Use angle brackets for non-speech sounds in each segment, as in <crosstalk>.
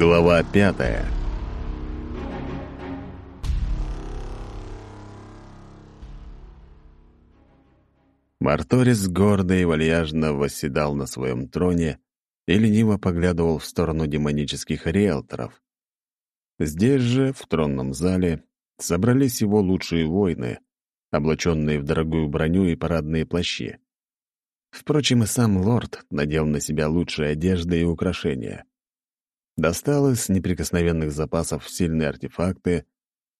Глава пятая Марторис гордо и вальяжно восседал на своем троне и лениво поглядывал в сторону демонических риэлторов. Здесь же, в тронном зале, собрались его лучшие воины, облаченные в дорогую броню и парадные плащи. Впрочем, и сам лорд надел на себя лучшие одежды и украшения достал из неприкосновенных запасов сильные артефакты,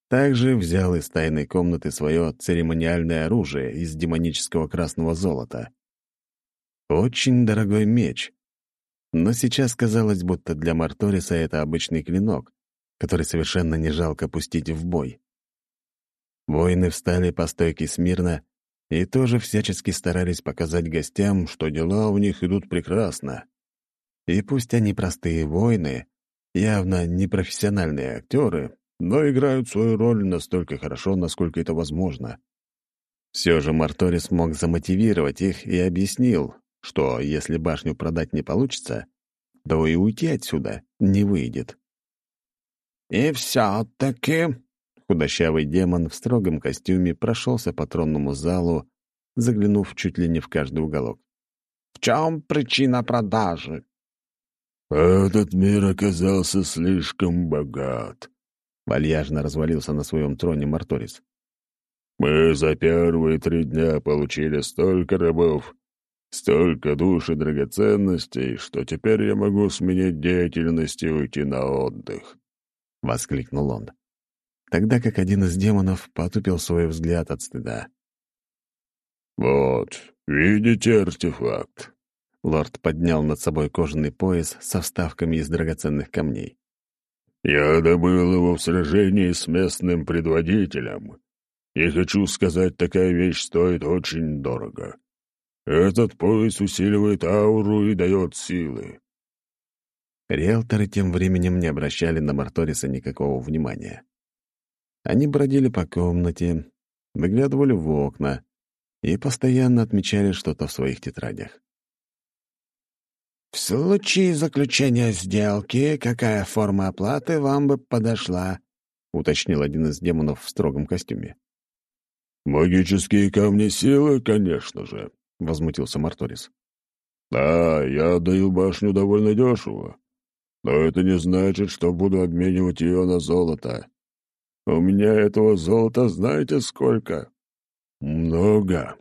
также взял из тайной комнаты свое церемониальное оружие из демонического красного золота. Очень дорогой меч. Но сейчас казалось, будто для Марториса это обычный клинок, который совершенно не жалко пустить в бой. Воины встали по стойке смирно и тоже всячески старались показать гостям, что дела у них идут прекрасно. И пусть они простые воины, явно не профессиональные актеры, но играют свою роль настолько хорошо, насколько это возможно. Все же Марторис смог замотивировать их и объяснил, что если башню продать не получится, то и уйти отсюда не выйдет. «И все-таки...» Худощавый демон в строгом костюме прошелся по тронному залу, заглянув чуть ли не в каждый уголок. «В чем причина продажи?» «Этот мир оказался слишком богат», — вальяжно развалился на своем троне Марторис. «Мы за первые три дня получили столько рабов, столько душ и драгоценностей, что теперь я могу сменить деятельность и уйти на отдых», — воскликнул он, тогда как один из демонов потупил свой взгляд от стыда. «Вот, видите артефакт?» Лорд поднял над собой кожаный пояс со вставками из драгоценных камней. «Я добыл его в сражении с местным предводителем. И хочу сказать, такая вещь стоит очень дорого. Этот пояс усиливает ауру и дает силы». Риэлторы тем временем не обращали на Марториса никакого внимания. Они бродили по комнате, выглядывали в окна и постоянно отмечали что-то в своих тетрадях. В случае заключения сделки, какая форма оплаты вам бы подошла? уточнил один из демонов в строгом костюме. «Магические камни силы, конечно же», — возмутился Марторис. «Да, я отдаю башню довольно дешево, но это не значит, что буду обменивать ее на золото. У меня этого золота знаете сколько? Много».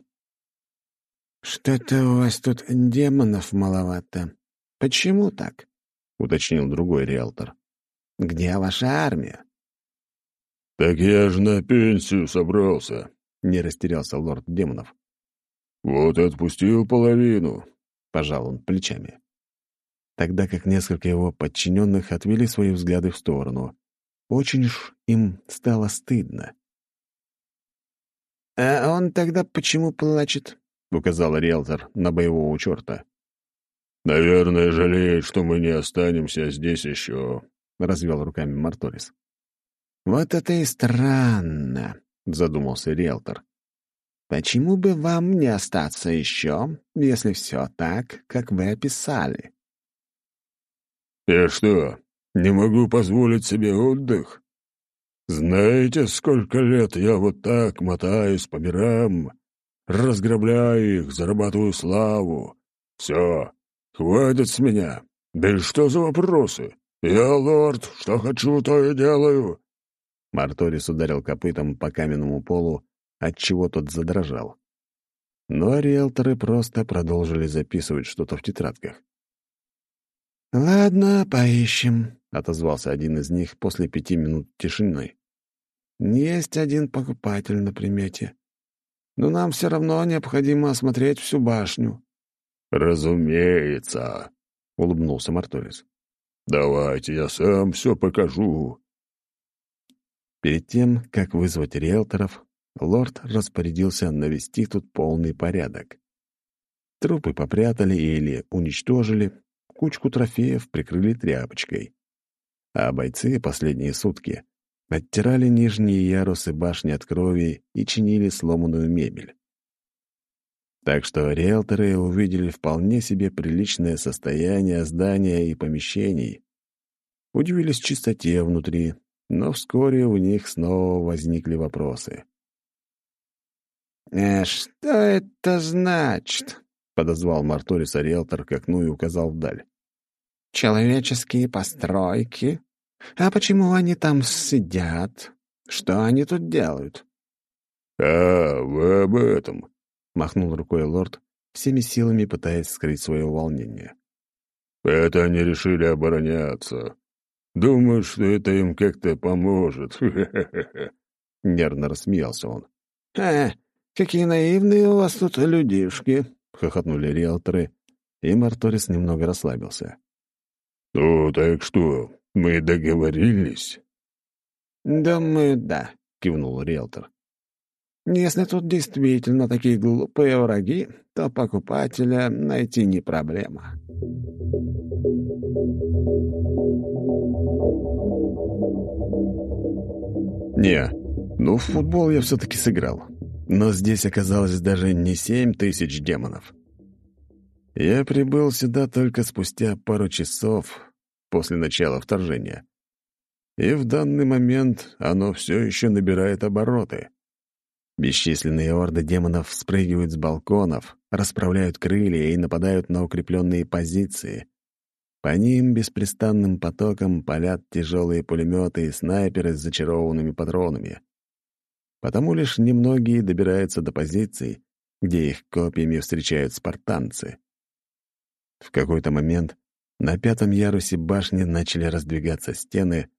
«Что-то у вас тут демонов маловато», «Почему так?» — уточнил другой риэлтор. «Где ваша армия?» «Так я же на пенсию собрался», — не растерялся лорд демонов. «Вот и отпустил половину», — пожал он плечами. Тогда как несколько его подчиненных отвели свои взгляды в сторону. Очень уж им стало стыдно. «А он тогда почему плачет?» — указал риэлтор на боевого черта. «Наверное, жалеет, что мы не останемся здесь еще», — развел руками Марторис. «Вот это и странно», — задумался риэлтор. «Почему бы вам не остаться еще, если все так, как вы описали?» «Я что, не могу позволить себе отдых? Знаете, сколько лет я вот так мотаюсь по мирам, разграбляю их, зарабатываю славу. Все, «Хватит с меня! Да и что за вопросы? Я лорд, что хочу, то и делаю!» Марторис ударил копытом по каменному полу, отчего тот задрожал. Но риэлторы просто продолжили записывать что-то в тетрадках. «Ладно, поищем», — отозвался один из них после пяти минут тишины. «Есть один покупатель на примете. Но нам все равно необходимо осмотреть всю башню». «Разумеется», — улыбнулся Марторис. «Давайте я сам все покажу». Перед тем, как вызвать риэлторов, лорд распорядился навести тут полный порядок. Трупы попрятали или уничтожили, кучку трофеев прикрыли тряпочкой. А бойцы последние сутки оттирали нижние ярусы башни от крови и чинили сломанную мебель. Так что риэлторы увидели вполне себе приличное состояние здания и помещений. удивились чистоте внутри, но вскоре у них снова возникли вопросы. «Э, «Что это значит?» — подозвал Марториса риэлтор к окну и указал вдаль. «Человеческие постройки? А почему они там сидят? Что они тут делают?» «А, вы об этом», — махнул рукой лорд, всеми силами пытаясь скрыть свое волнение. «Это они решили обороняться. Думаю, что это им как-то поможет. <laughs> Нервно рассмеялся он. «Э, какие наивные у вас тут людишки!» — хохотнули риэлторы, и Марторис немного расслабился. «Ну, так что, мы договорились?» «Думаю, да», — кивнул риэлтор. «Если тут действительно такие глупые враги, то покупателя найти не проблема». Не, ну в футбол я все-таки сыграл. Но здесь оказалось даже не семь тысяч демонов. Я прибыл сюда только спустя пару часов после начала вторжения. И в данный момент оно все еще набирает обороты. Бесчисленные орды демонов спрыгивают с балконов, расправляют крылья и нападают на укрепленные позиции. По ним беспрестанным потоком палят тяжелые пулеметы и снайперы с зачарованными патронами. Потому лишь немногие добираются до позиций, где их копьями встречают спартанцы. В какой-то момент на пятом ярусе башни начали раздвигаться стены,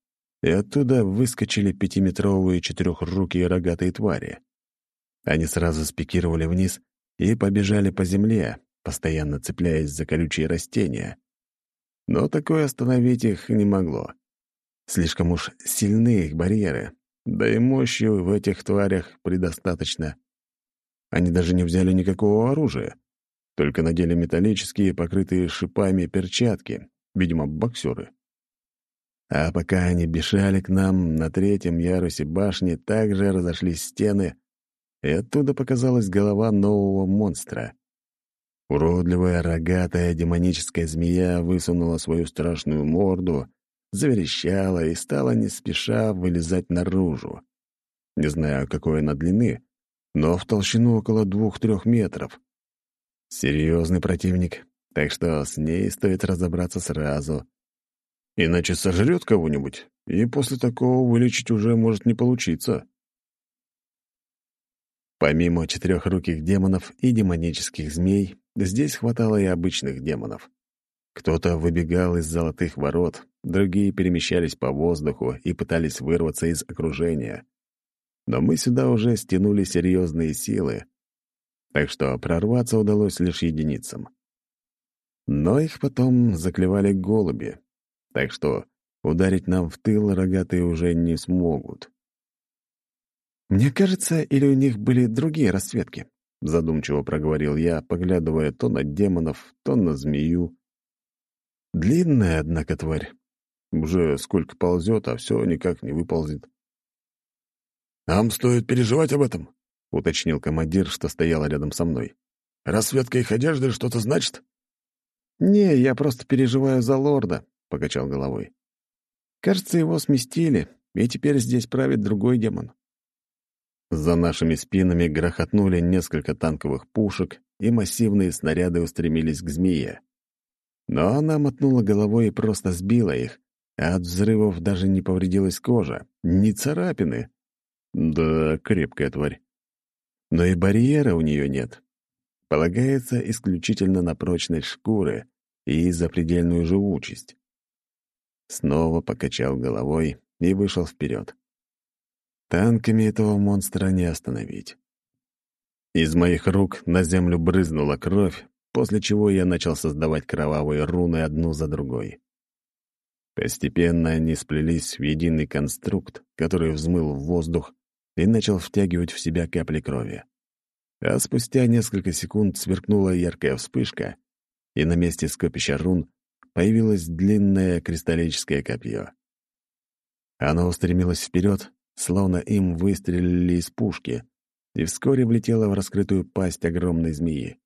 и оттуда выскочили пятиметровые четырехрукие рогатые твари. Они сразу спикировали вниз и побежали по земле, постоянно цепляясь за колючие растения. Но такое остановить их не могло. Слишком уж сильны их барьеры, да и мощи в этих тварях предостаточно. Они даже не взяли никакого оружия, только надели металлические, покрытые шипами перчатки, видимо, боксеры. А пока они бежали к нам, на третьем ярусе башни также разошлись стены, и оттуда показалась голова нового монстра. Уродливая, рогатая демоническая змея высунула свою страшную морду, заверещала и стала не спеша вылезать наружу. Не знаю, какой она длины, но в толщину около двух-трех метров. Серьезный противник, так что с ней стоит разобраться сразу. Иначе сожрет кого-нибудь, и после такого вылечить уже может не получиться. Помимо четырехруких демонов и демонических змей, здесь хватало и обычных демонов. Кто-то выбегал из золотых ворот, другие перемещались по воздуху и пытались вырваться из окружения. Но мы сюда уже стянули серьезные силы, так что прорваться удалось лишь единицам. Но их потом заклевали голуби, так что ударить нам в тыл рогатые уже не смогут. «Мне кажется, или у них были другие расцветки?» — задумчиво проговорил я, поглядывая то на демонов, то на змею. Длинная, однако, тварь. Уже сколько ползет, а все никак не выползет. «Нам стоит переживать об этом», — уточнил командир, что стоял рядом со мной. «Расцветка их одежды что-то значит?» «Не, я просто переживаю за лорда», — покачал головой. «Кажется, его сместили, и теперь здесь правит другой демон». За нашими спинами грохотнули несколько танковых пушек, и массивные снаряды устремились к змее. Но она мотнула головой и просто сбила их, а от взрывов даже не повредилась кожа, ни царапины. Да, крепкая тварь. Но и барьера у нее нет. Полагается исключительно на прочность шкуры и запредельную живучесть. Снова покачал головой и вышел вперед. Танками этого монстра не остановить. Из моих рук на землю брызнула кровь, после чего я начал создавать кровавые руны одну за другой. Постепенно они сплелись в единый конструкт, который взмыл в воздух и начал втягивать в себя капли крови. А спустя несколько секунд сверкнула яркая вспышка, и на месте скопища рун появилось длинное кристаллическое копье. Оно устремилось вперед, словно им выстрелили из пушки, и вскоре влетела в раскрытую пасть огромной змеи.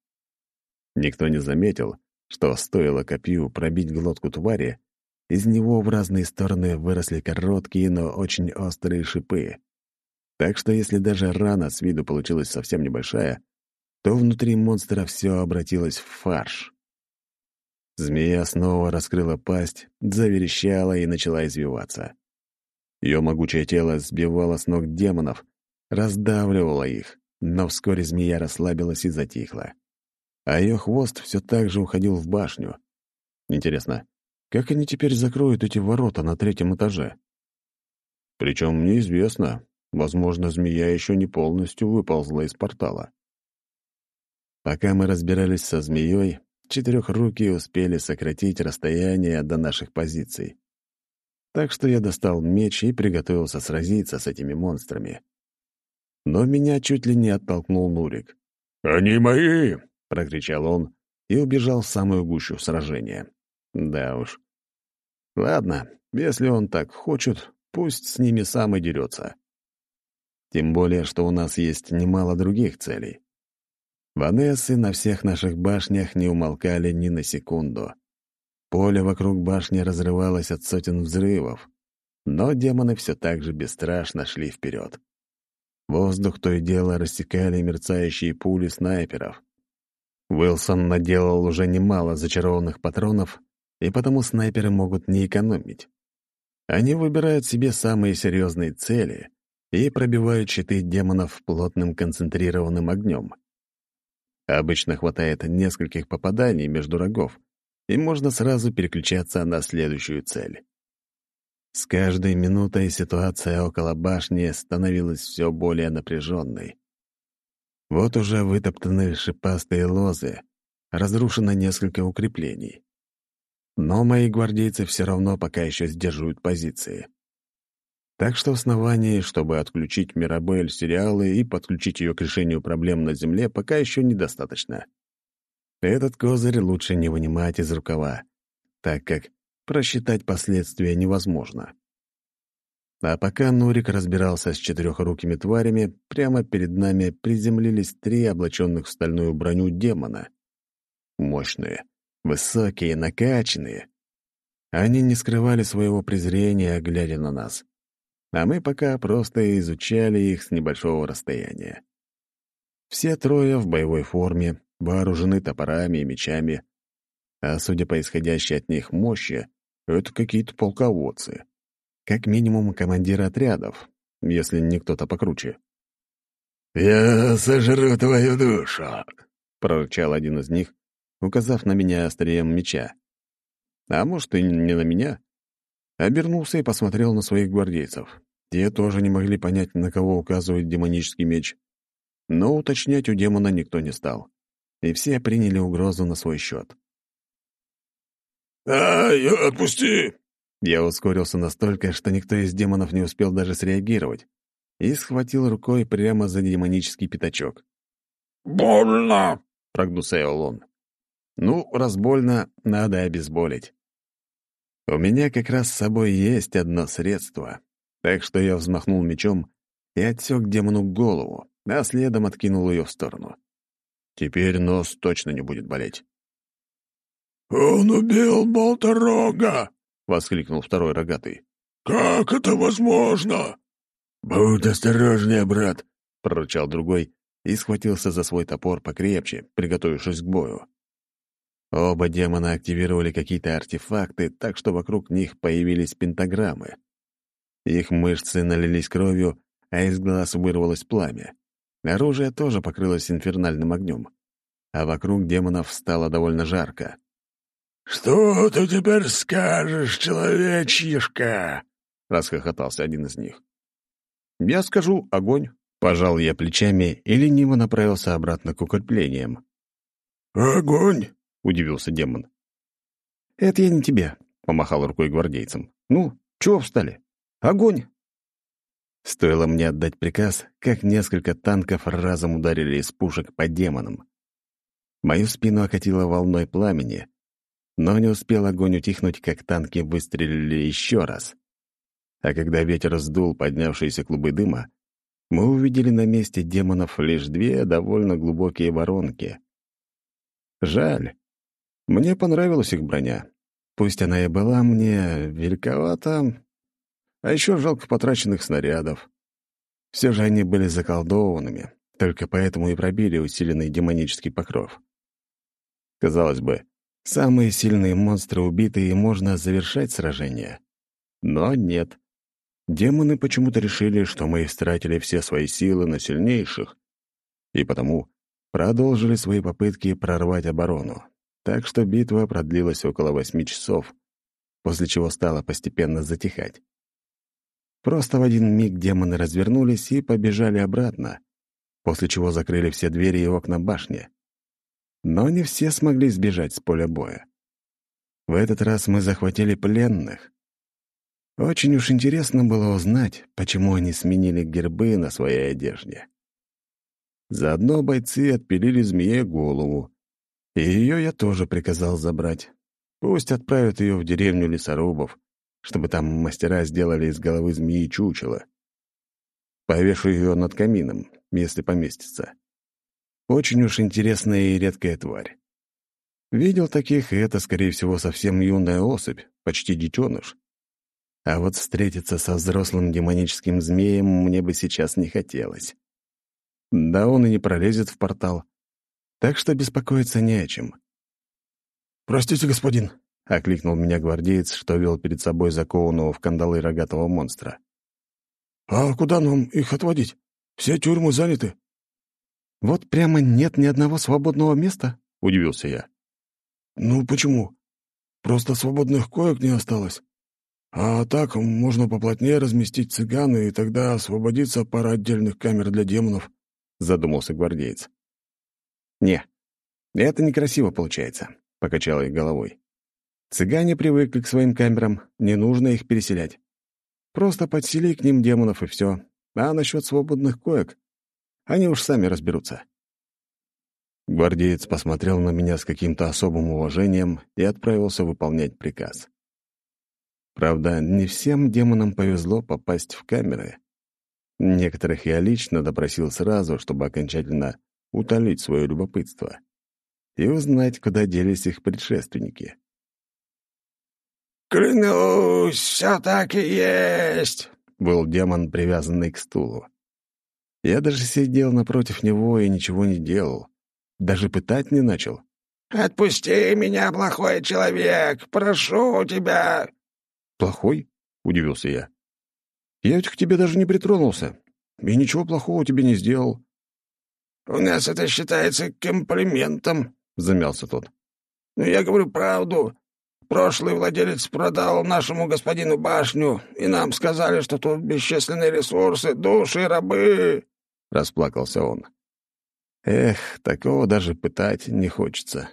Никто не заметил, что стоило копью пробить глотку твари, из него в разные стороны выросли короткие, но очень острые шипы. Так что если даже рана с виду получилась совсем небольшая, то внутри монстра все обратилось в фарш. Змея снова раскрыла пасть, заверещала и начала извиваться. Ее могучее тело сбивало с ног демонов, раздавливало их, но вскоре змея расслабилась и затихла. А ее хвост все так же уходил в башню. Интересно, как они теперь закроют эти ворота на третьем этаже? Причем неизвестно, возможно, змея еще не полностью выползла из портала. Пока мы разбирались со змеей, четырехрукие успели сократить расстояние до наших позиций. Так что я достал меч и приготовился сразиться с этими монстрами. Но меня чуть ли не оттолкнул Нурик. «Они мои!» — прокричал он и убежал в самую гущу сражения. Да уж. Ладно, если он так хочет, пусть с ними сам и дерется. Тем более, что у нас есть немало других целей. Ванессы на всех наших башнях не умолкали ни на секунду. Поле вокруг башни разрывалось от сотен взрывов, но демоны все так же бесстрашно шли вперед. Воздух то и дело рассекали мерцающие пули снайперов. Уилсон наделал уже немало зачарованных патронов, и потому снайперы могут не экономить. Они выбирают себе самые серьезные цели и пробивают щиты демонов плотным концентрированным огнем. Обычно хватает нескольких попаданий между рогов, и можно сразу переключаться на следующую цель. С каждой минутой ситуация около башни становилась все более напряженной. Вот уже вытоптаны шипастые лозы, разрушено несколько укреплений. Но мои гвардейцы все равно пока еще сдерживают позиции. Так что оснований, чтобы отключить Мирабель сериалы и подключить ее к решению проблем на Земле, пока еще недостаточно. Этот козырь лучше не вынимать из рукава, так как просчитать последствия невозможно. А пока Нурик разбирался с четырехрукими тварями, прямо перед нами приземлились три облаченных в стальную броню демона. Мощные, высокие, накачанные. Они не скрывали своего презрения, глядя на нас. А мы пока просто изучали их с небольшого расстояния. Все трое в боевой форме, вооружены топорами и мечами. А судя по исходящей от них мощи, это какие-то полководцы. Как минимум командиры отрядов, если не кто-то покруче. «Я сожру твою душу!» — прорычал один из них, указав на меня острием меча. А может, и не на меня. Обернулся и посмотрел на своих гвардейцев. Те тоже не могли понять, на кого указывает демонический меч. Но уточнять у демона никто не стал и все приняли угрозу на свой счет. «Ай, отпусти!» Я ускорился настолько, что никто из демонов не успел даже среагировать, и схватил рукой прямо за демонический пятачок. «Больно!» — прогнусеял он. «Ну, раз больно, надо обезболить. У меня как раз с собой есть одно средство, так что я взмахнул мечом и отсек демону голову, а следом откинул ее в сторону. Теперь нос точно не будет болеть. «Он убил Болторога!» — воскликнул второй рогатый. «Как это возможно?» «Будь осторожнее, брат!» — прорычал другой и схватился за свой топор покрепче, приготовившись к бою. Оба демона активировали какие-то артефакты, так что вокруг них появились пентаграммы. Их мышцы налились кровью, а из глаз вырвалось пламя. Оружие тоже покрылось инфернальным огнем, а вокруг демонов стало довольно жарко. «Что ты теперь скажешь, человечишка?» — расхохотался один из них. «Я скажу огонь», — пожал я плечами и лениво направился обратно к укреплениям. «Огонь?» — удивился демон. «Это я не тебе», — помахал рукой гвардейцам. «Ну, чего встали? Огонь!» Стоило мне отдать приказ, как несколько танков разом ударили из пушек по демонам. Мою спину окатило волной пламени, но не успел огонь утихнуть, как танки выстрелили еще раз. А когда ветер сдул поднявшиеся клубы дыма, мы увидели на месте демонов лишь две довольно глубокие воронки. Жаль. Мне понравилась их броня. Пусть она и была мне великовата, а еще жалко потраченных снарядов. Все же они были заколдованными, только поэтому и пробили усиленный демонический покров. Казалось бы, самые сильные монстры убиты, и можно завершать сражение. Но нет. Демоны почему-то решили, что мы истратили все свои силы на сильнейших, и потому продолжили свои попытки прорвать оборону. Так что битва продлилась около восьми часов, после чего стала постепенно затихать. Просто в один миг демоны развернулись и побежали обратно, после чего закрыли все двери и окна башни. Но не все смогли сбежать с поля боя. В этот раз мы захватили пленных. Очень уж интересно было узнать, почему они сменили гербы на своей одежде. Заодно бойцы отпилили змее голову, и ее я тоже приказал забрать. Пусть отправят ее в деревню лесорубов, чтобы там мастера сделали из головы змеи чучело. Повешу ее над камином, если поместится. Очень уж интересная и редкая тварь. Видел таких, и это, скорее всего, совсем юная особь, почти детеныш. А вот встретиться со взрослым демоническим змеем мне бы сейчас не хотелось. Да он и не пролезет в портал. Так что беспокоиться не о чем. «Простите, господин», — окликнул меня гвардеец, что вел перед собой закованного в кандалы рогатого монстра. «А куда нам их отводить? Все тюрьмы заняты». «Вот прямо нет ни одного свободного места?» — удивился я. «Ну почему? Просто свободных коек не осталось. А так можно поплотнее разместить цыган, и тогда освободится пара отдельных камер для демонов», — задумался гвардеец. «Не, это некрасиво получается», — покачал я головой. Цыгане привыкли к своим камерам, не нужно их переселять. Просто подсели к ним демонов и все. А насчет свободных коек, они уж сами разберутся. Гвардеец посмотрел на меня с каким-то особым уважением и отправился выполнять приказ. Правда, не всем демонам повезло попасть в камеры. Некоторых я лично допросил сразу, чтобы окончательно утолить свое любопытство и узнать, куда делись их предшественники. «Клянусь, все так и есть!» — был демон, привязанный к стулу. Я даже сидел напротив него и ничего не делал. Даже пытать не начал. «Отпусти меня, плохой человек! Прошу тебя!» «Плохой?» — удивился я. «Я ведь к тебе даже не притронулся, и ничего плохого тебе не сделал». «У нас это считается комплиментом», — замялся тот. «Но я говорю правду. Прошлый владелец продал нашему господину башню, и нам сказали, что тут бесчисленные ресурсы, души, рабы!» — расплакался он. «Эх, такого даже пытать не хочется.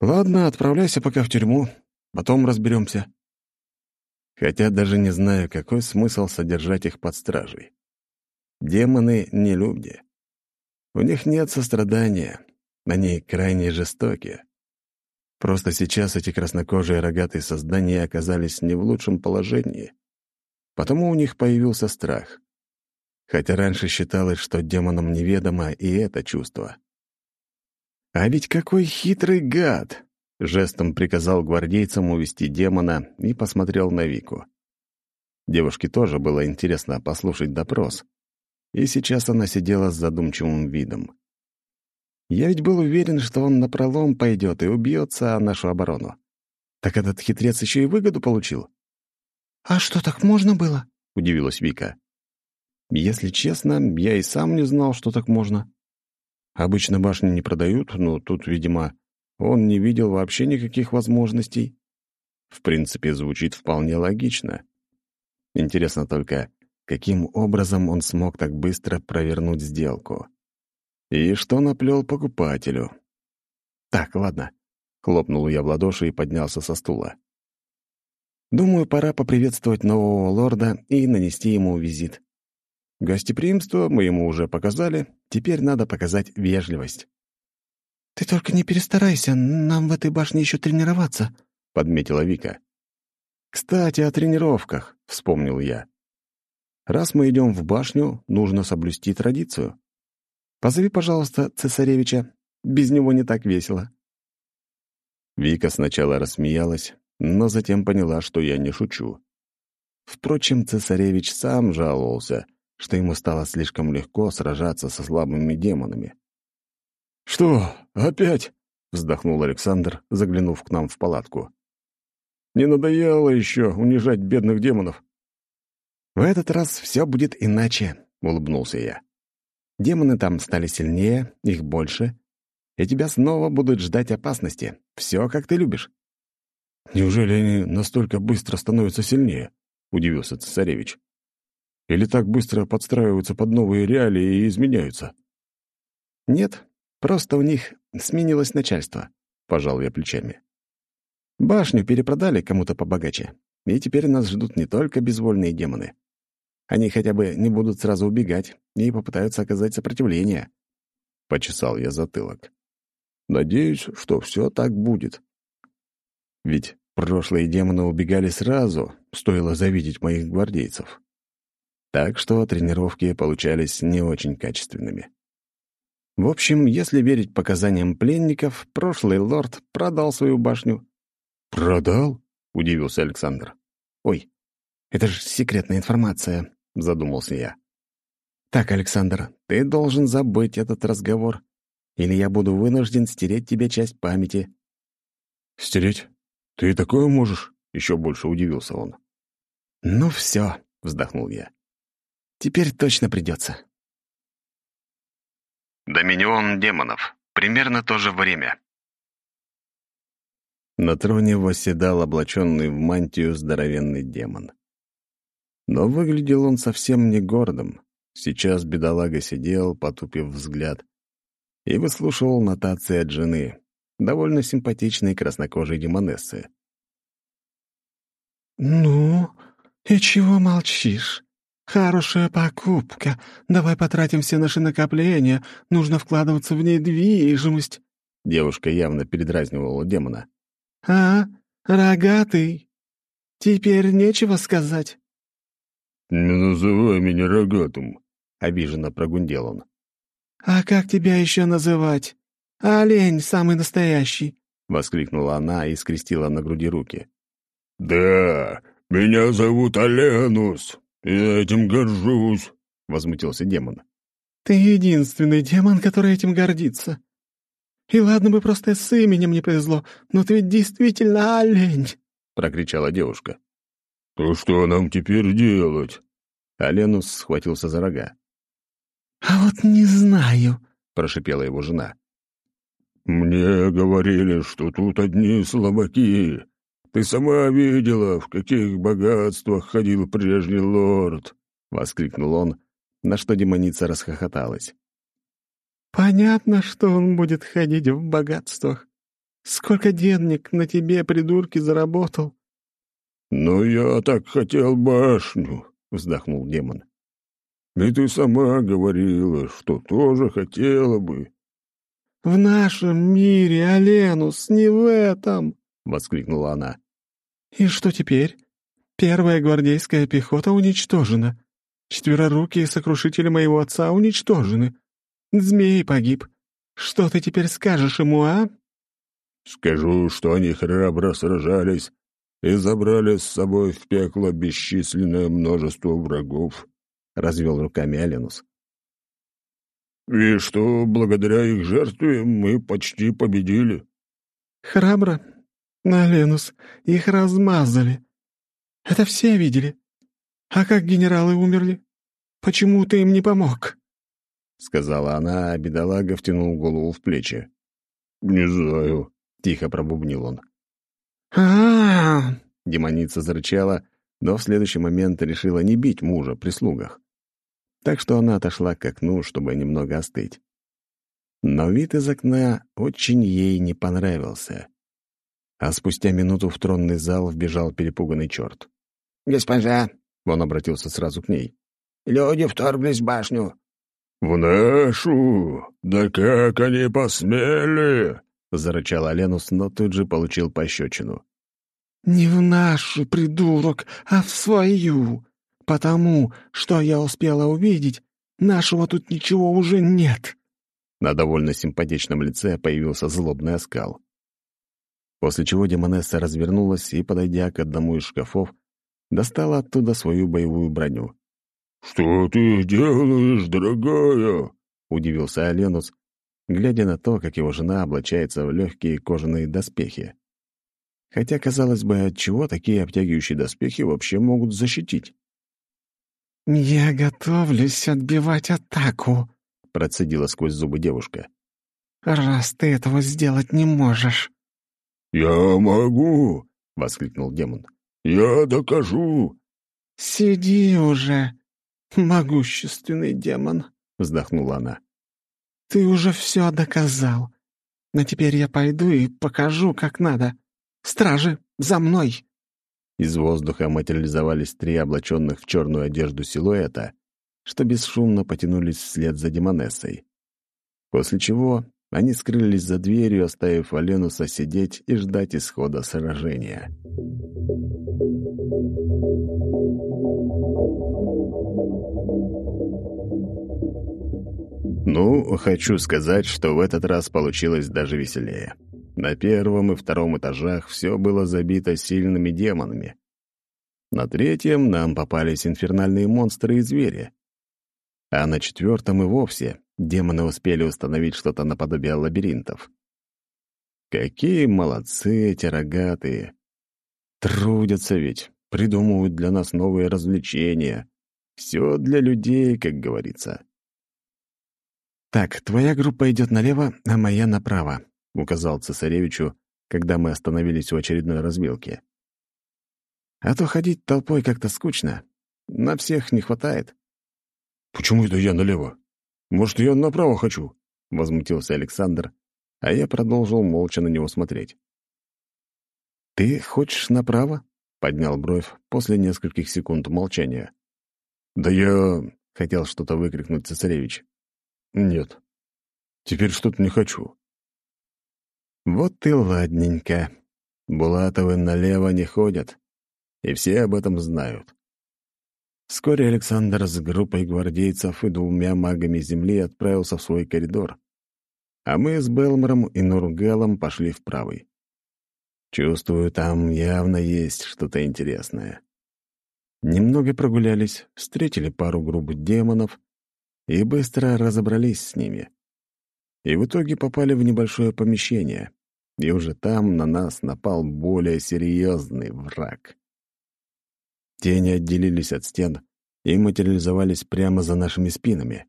Ладно, отправляйся пока в тюрьму, потом разберемся. Хотя даже не знаю, какой смысл содержать их под стражей. Демоны — не люди. У них нет сострадания, они крайне жестокие. Просто сейчас эти краснокожие рогатые создания оказались не в лучшем положении. Потому у них появился страх. Хотя раньше считалось, что демонам неведомо и это чувство. «А ведь какой хитрый гад!» — жестом приказал гвардейцам увести демона и посмотрел на Вику. Девушке тоже было интересно послушать допрос, и сейчас она сидела с задумчивым видом. Я ведь был уверен, что он напролом пойдет и убьется о нашу оборону. Так этот хитрец еще и выгоду получил. «А что, так можно было?» — удивилась Вика. «Если честно, я и сам не знал, что так можно. Обычно башни не продают, но тут, видимо, он не видел вообще никаких возможностей. В принципе, звучит вполне логично. Интересно только, каким образом он смог так быстро провернуть сделку?» И что наплел покупателю? Так, ладно. Хлопнул я в ладоши и поднялся со стула. Думаю, пора поприветствовать нового лорда и нанести ему визит. Гостеприимство мы ему уже показали, теперь надо показать вежливость. «Ты только не перестарайся, нам в этой башне еще тренироваться», — подметила Вика. «Кстати, о тренировках», — вспомнил я. «Раз мы идем в башню, нужно соблюсти традицию. Позови, пожалуйста, цесаревича. Без него не так весело». Вика сначала рассмеялась, но затем поняла, что я не шучу. Впрочем, цесаревич сам жаловался, что ему стало слишком легко сражаться со слабыми демонами. «Что, опять?» — вздохнул Александр, заглянув к нам в палатку. «Не надоело еще унижать бедных демонов?» «В этот раз все будет иначе», — улыбнулся я. «Демоны там стали сильнее, их больше, и тебя снова будут ждать опасности. Все, как ты любишь». «Неужели они настолько быстро становятся сильнее?» — удивился цесаревич. «Или так быстро подстраиваются под новые реалии и изменяются?» «Нет, просто у них сменилось начальство», — пожал я плечами. «Башню перепродали кому-то побогаче, и теперь нас ждут не только безвольные демоны. Они хотя бы не будут сразу убегать и попытаются оказать сопротивление». Почесал я затылок. Надеюсь, что все так будет. Ведь прошлые демоны убегали сразу, стоило завидеть моих гвардейцев. Так что тренировки получались не очень качественными. В общем, если верить показаниям пленников, прошлый лорд продал свою башню. «Продал?» — удивился Александр. «Ой, это же секретная информация», — задумался я. «Так, Александр, ты должен забыть этот разговор или я буду вынужден стереть тебе часть памяти». «Стереть? Ты такое можешь?» — еще больше удивился он. «Ну все», — вздохнул я. «Теперь точно придется». Доминион демонов. Примерно то же время. На троне восседал облаченный в мантию здоровенный демон. Но выглядел он совсем не гордым. Сейчас бедолага сидел, потупив взгляд, и выслушивал нотации от жены, довольно симпатичной краснокожей демонессы. «Ну, и чего молчишь? Хорошая покупка. Давай потратим все наши накопления. Нужно вкладываться в недвижимость». Девушка явно передразнивала демона. «А, рогатый? Теперь нечего сказать?» «Не называй меня рогатым», — обиженно прогундел он. «А как тебя еще называть? Олень самый настоящий!» — воскликнула она и скрестила на груди руки. «Да, меня зовут Оленус, я этим горжусь!» — возмутился демон. «Ты единственный демон, который этим гордится. И ладно бы просто с именем не повезло, но ты ведь действительно олень!» — прокричала девушка. «То что нам теперь делать?» Оленус схватился за рога. «А вот не знаю», — прошипела его жена. «Мне говорили, что тут одни слабаки. Ты сама видела, в каких богатствах ходил прежний лорд», — воскликнул он, на что демоница расхохоталась. «Понятно, что он будет ходить в богатствах. Сколько денег на тебе, придурки, заработал?» «Но я так хотел башню», — вздохнул демон. И ты сама говорила, что тоже хотела бы». «В нашем мире, Аленус, не в этом!» — воскликнула она. «И что теперь? Первая гвардейская пехота уничтожена. Четверорукие сокрушители моего отца уничтожены. Змей погиб. Что ты теперь скажешь ему, а?» «Скажу, что они храбро сражались и забрали с собой в пекло бесчисленное множество врагов», — развел руками Аленус. «И что благодаря их жертве мы почти победили». «Храбро? Аленус, их размазали. Это все видели. А как генералы умерли? Почему ты им не помог?» — сказала она, а бедолага втянул голову в плечи. «Не знаю», — тихо пробубнил он. А, Демоница зарычала, но в следующий момент решила не бить мужа при слугах так что она отошла к окну, чтобы немного остыть. Но вид из окна очень ей не понравился. А спустя минуту в тронный зал вбежал перепуганный черт. «Госпожа!» — он обратился сразу к ней. «Люди вторглись в башню». «В нашу? Да как они посмели!» — зарычал Аленус, но тут же получил пощечину. «Не в нашу, придурок, а в свою!» «Потому, что я успела увидеть, нашего тут ничего уже нет». На довольно симпатичном лице появился злобный оскал. После чего Демонесса развернулась и, подойдя к одному из шкафов, достала оттуда свою боевую броню. «Что ты делаешь, дорогая?» — удивился Аленус, глядя на то, как его жена облачается в легкие кожаные доспехи. Хотя, казалось бы, от чего такие обтягивающие доспехи вообще могут защитить? «Я готовлюсь отбивать атаку», — процедила сквозь зубы девушка. «Раз ты этого сделать не можешь». «Я могу!» — воскликнул демон. «Я докажу!» «Сиди уже, могущественный демон!» — вздохнула она. «Ты уже все доказал. Но теперь я пойду и покажу, как надо. Стражи, за мной!» Из воздуха материализовались три облаченных в черную одежду силуэта, что бесшумно потянулись вслед за Демонессой. После чего они скрылись за дверью, оставив Аленуса сидеть и ждать исхода сражения. Ну, хочу сказать, что в этот раз получилось даже веселее. На первом и втором этажах все было забито сильными демонами. На третьем нам попались инфернальные монстры и звери. А на четвертом и вовсе демоны успели установить что-то наподобие лабиринтов. Какие молодцы эти рогатые! Трудятся ведь, придумывают для нас новые развлечения. Все для людей, как говорится. «Так, твоя группа идет налево, а моя направо», — указал цесаревичу, когда мы остановились у очередной развилки. «А то ходить толпой как-то скучно. На всех не хватает». «Почему это я налево? Может, я направо хочу?» — возмутился Александр, а я продолжил молча на него смотреть. «Ты хочешь направо?» — поднял бровь после нескольких секунд молчания. «Да я...» — хотел что-то выкрикнуть цесаревич. «Нет, теперь что-то не хочу». Вот и ладненько. Булатовы налево не ходят, и все об этом знают. Вскоре Александр с группой гвардейцев и двумя магами земли отправился в свой коридор, а мы с Белмором и Нургалом пошли в правый. Чувствую, там явно есть что-то интересное. Немного прогулялись, встретили пару групп демонов и быстро разобрались с ними и в итоге попали в небольшое помещение, и уже там на нас напал более серьезный враг. Тени отделились от стен и материализовались прямо за нашими спинами.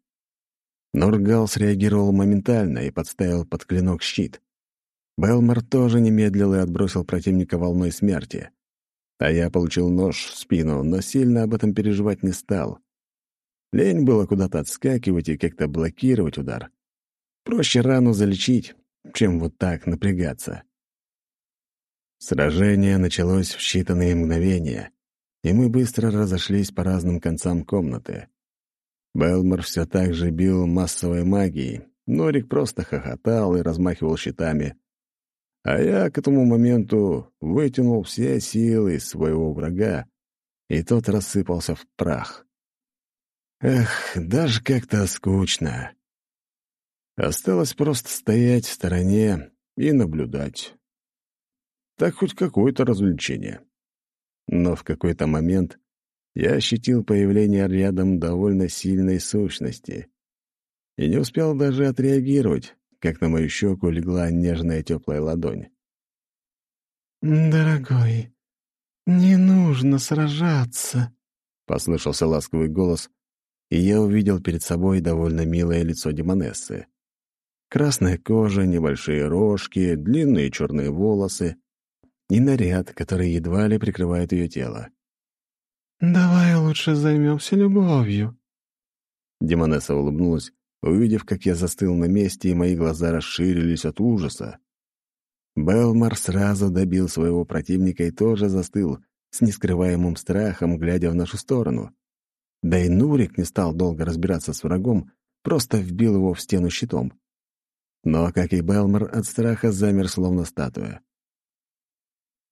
Нургал среагировал моментально и подставил под клинок щит. Белмар тоже не медлил и отбросил противника волной смерти. А я получил нож в спину, но сильно об этом переживать не стал. Лень было куда-то отскакивать и как-то блокировать удар. Проще рану залечить, чем вот так напрягаться. Сражение началось в считанные мгновения, и мы быстро разошлись по разным концам комнаты. Белмор все так же бил массовой магией, Норик просто хохотал и размахивал щитами. А я к этому моменту вытянул все силы своего врага, и тот рассыпался в прах. Эх, даже как-то скучно. Осталось просто стоять в стороне и наблюдать. Так хоть какое-то развлечение. Но в какой-то момент я ощутил появление рядом довольно сильной сущности и не успел даже отреагировать, как на мою щеку легла нежная теплая ладонь. «Дорогой, не нужно сражаться», — послышался ласковый голос, и я увидел перед собой довольно милое лицо Демонессы. Красная кожа, небольшие рожки, длинные черные волосы и наряд, который едва ли прикрывает ее тело. «Давай лучше займемся любовью». Демонесса улыбнулась, увидев, как я застыл на месте, и мои глаза расширились от ужаса. Белмар сразу добил своего противника и тоже застыл, с нескрываемым страхом, глядя в нашу сторону. Да и Нурик не стал долго разбираться с врагом, просто вбил его в стену щитом но, как и Белмор, от страха замер словно статуя.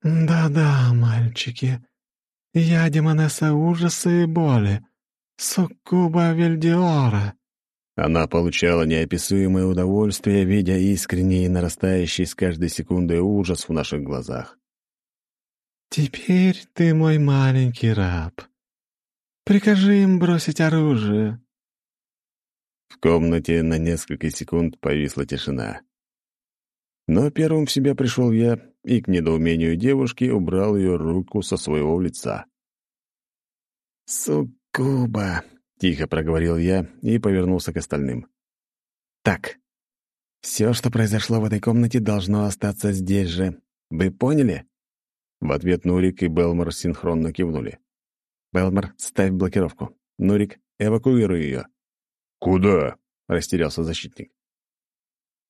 «Да-да, мальчики, я демонесса ужаса и боли, суккуба Вильдиора», Она получала неописуемое удовольствие, видя искренний и нарастающий с каждой секундой ужас в наших глазах. «Теперь ты мой маленький раб. Прикажи им бросить оружие». В комнате на несколько секунд повисла тишина. Но первым в себя пришел я и, к недоумению девушки, убрал ее руку со своего лица. «Суккуба!» — тихо проговорил я и повернулся к остальным. «Так, все, что произошло в этой комнате, должно остаться здесь же. Вы поняли?» В ответ Нурик и Белмор синхронно кивнули. «Белмор, ставь блокировку. Нурик, эвакуируй ее». «Куда?» — растерялся защитник.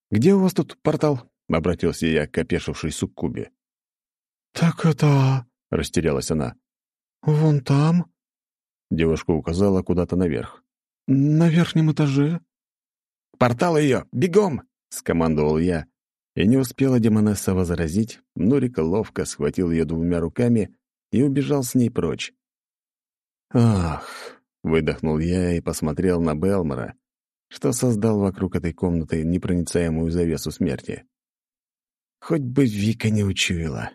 «Где у вас тут портал?» — обратился я к опешившей суккубе. «Так это...» — растерялась она. «Вон там?» Девушка указала куда-то наверх. «На верхнем этаже?» «Портал ее! Бегом!» — скомандовал я. И не успела Демонесса возразить, Нурик ловко схватил ее двумя руками и убежал с ней прочь. «Ах!» — выдохнул я и посмотрел на Белмора, что создал вокруг этой комнаты непроницаемую завесу смерти. Хоть бы Вика не учуяла.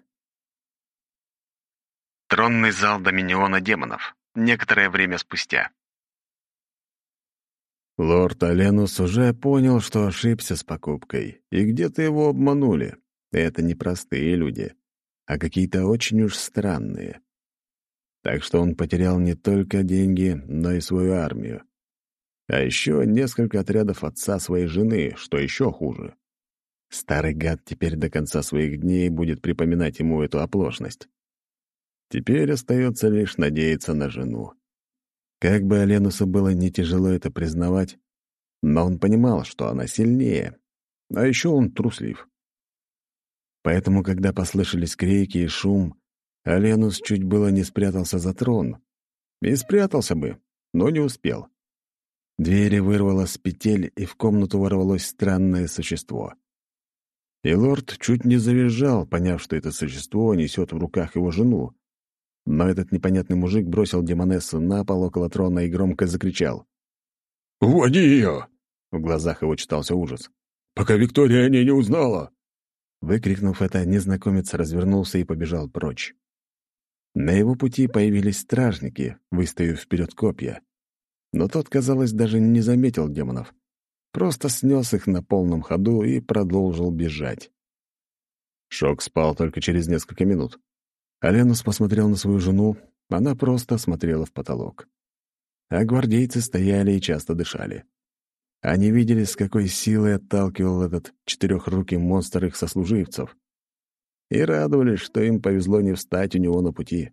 Тронный зал Доминиона демонов. Некоторое время спустя. Лорд Аленус уже понял, что ошибся с покупкой, и где-то его обманули. Это не простые люди, а какие-то очень уж странные. Так что он потерял не только деньги, но и свою армию. А еще несколько отрядов отца своей жены, что еще хуже. Старый гад теперь до конца своих дней будет припоминать ему эту оплошность. Теперь остается лишь надеяться на жену. Как бы Аленусу было не тяжело это признавать, но он понимал, что она сильнее, а еще он труслив. Поэтому, когда послышались крики и шум, Аленус чуть было не спрятался за трон. И спрятался бы, но не успел. Двери вырвало с петель, и в комнату ворвалось странное существо — и лорд чуть не завизжал, поняв, что это существо несет в руках его жену. Но этот непонятный мужик бросил Демонессу на пол около трона и громко закричал. «Уводи ее!» В глазах его читался ужас. «Пока Виктория о ней не узнала!» Выкрикнув это, незнакомец развернулся и побежал прочь. На его пути появились стражники, выставив вперед копья. Но тот, казалось, даже не заметил демонов просто снес их на полном ходу и продолжил бежать. Шок спал только через несколько минут. Аленус посмотрел на свою жену, она просто смотрела в потолок. А гвардейцы стояли и часто дышали. Они видели, с какой силой отталкивал этот четырехрукий монстр их сослуживцев. И радовались, что им повезло не встать у него на пути.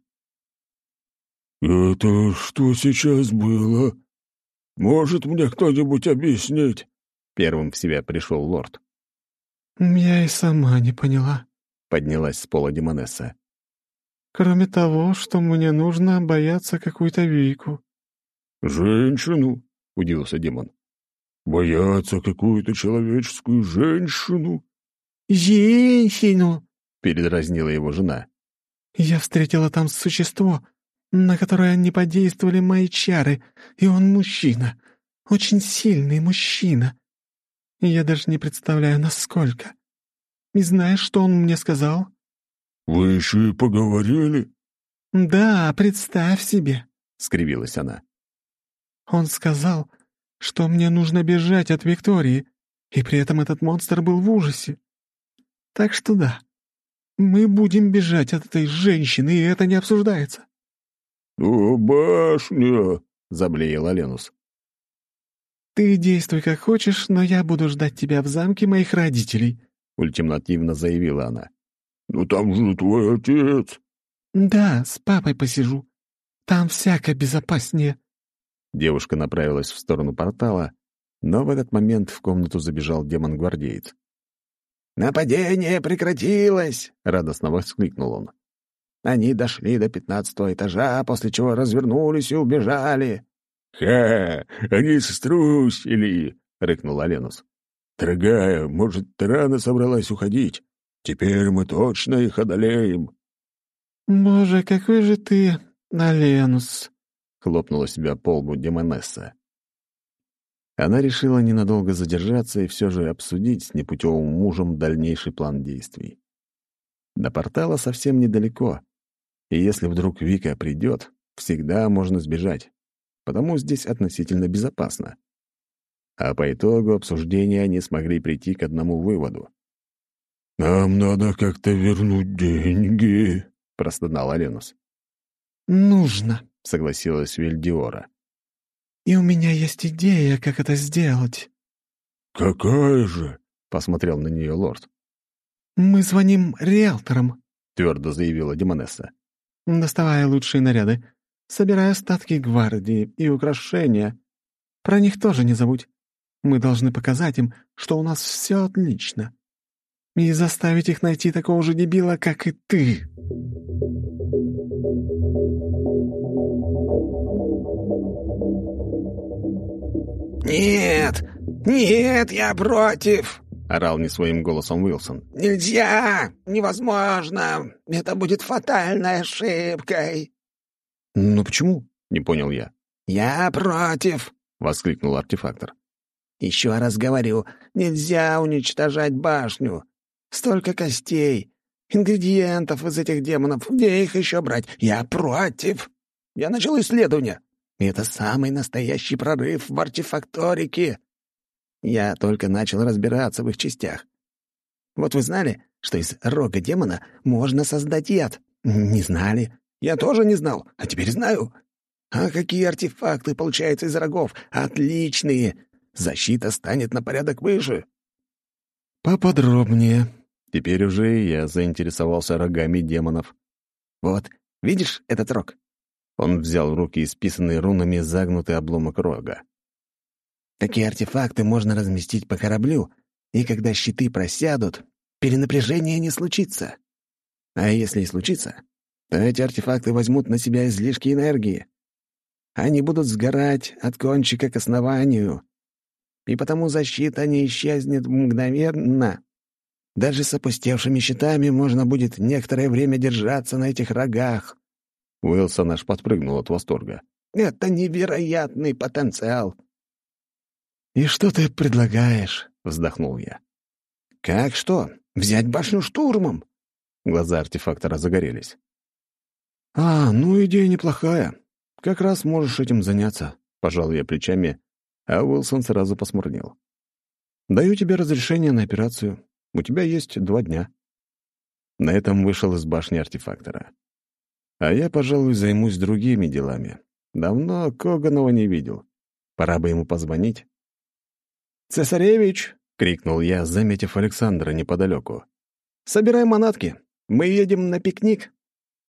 «Это что сейчас было?» Может мне кто-нибудь объяснить?» Первым в себя пришел лорд. «Я и сама не поняла», — поднялась с пола Демонесса. «Кроме того, что мне нужно бояться какую-то Вику». «Женщину?» — удивился демон. «Бояться какую-то человеческую женщину?» «Женщину!» — передразнила его жена. «Я встретила там существо, на которое не подействовали мои чары, и он мужчина, очень сильный мужчина. Я даже не представляю, насколько. И знаешь, что он мне сказал?» «Вы еще и поговорили?» «Да, представь себе», — скривилась она. «Он сказал, что мне нужно бежать от Виктории, и при этом этот монстр был в ужасе. Так что да, мы будем бежать от этой женщины, и это не обсуждается». «О, башня!» — заблеял Аленус. «Ты действуй как хочешь, но я буду ждать тебя в замке моих родителей», — ультимативно заявила она. «Но там же твой отец». «Да, с папой посижу. Там всяко безопаснее». Девушка направилась в сторону портала, но в этот момент в комнату забежал демон-гвардеец. «Нападение прекратилось!» — радостно воскликнул он. Они дошли до пятнадцатого этажа, после чего развернулись и убежали. «Ха! Они струсили!» — рыкнул Аленус. «Дорогая, может, ты рано собралась уходить? Теперь мы точно их одолеем». «Боже, какой же ты, Аленус!» — хлопнула себя по лбу Демонесса. Она решила ненадолго задержаться и все же обсудить с непутевым мужем дальнейший план действий. До портала совсем недалеко, и если вдруг Вика придет, всегда можно сбежать, потому здесь относительно безопасно. А по итогу обсуждения они смогли прийти к одному выводу. «Нам надо как-то вернуть деньги», — простонал Аленус. «Нужно», — согласилась Вильдиора. «И у меня есть идея, как это сделать». «Какая же?» — посмотрел на нее лорд. «Мы звоним риэлторам», — твердо заявила Демонесса. «Доставая лучшие наряды, собирая остатки гвардии и украшения. Про них тоже не забудь. Мы должны показать им, что у нас все отлично. И заставить их найти такого же дебила, как и ты». «Нет! Нет, я против!» — орал не своим голосом Уилсон. «Нельзя! Невозможно! Это будет фатальной ошибкой!» «Но почему?» — не понял я. «Я против!» — воскликнул артефактор. «Еще раз говорю, нельзя уничтожать башню. Столько костей, ингредиентов из этих демонов. Где их еще брать? Я против! Я начал исследование. Это самый настоящий прорыв в артефакторике. Я только начал разбираться в их частях. Вот вы знали, что из рога демона можно создать яд? Не знали. Я тоже не знал, а теперь знаю. А какие артефакты получаются из рогов? Отличные! Защита станет на порядок выше. Поподробнее. Теперь уже я заинтересовался рогами демонов. Вот, видишь этот рог? Он взял в руки исписанный рунами загнутый обломок рога. Такие артефакты можно разместить по кораблю, и когда щиты просядут, перенапряжение не случится. А если и случится, то эти артефакты возьмут на себя излишки энергии. Они будут сгорать от кончика к основанию, и потому защита не исчезнет мгновенно. Даже с опустевшими щитами можно будет некоторое время держаться на этих рогах. Уилсон аж подпрыгнул от восторга. «Это невероятный потенциал!» «И что ты предлагаешь?» — вздохнул я. «Как что? Взять башню штурмом?» Глаза артефактора загорелись. «А, ну идея неплохая. Как раз можешь этим заняться», — пожал я плечами, а Уилсон сразу посмурнел. «Даю тебе разрешение на операцию. У тебя есть два дня». На этом вышел из башни артефактора. А я, пожалуй, займусь другими делами. Давно Коганова не видел. Пора бы ему позвонить. «Цесаревич!» — крикнул я, заметив Александра неподалеку. «Собирай манатки. Мы едем на пикник».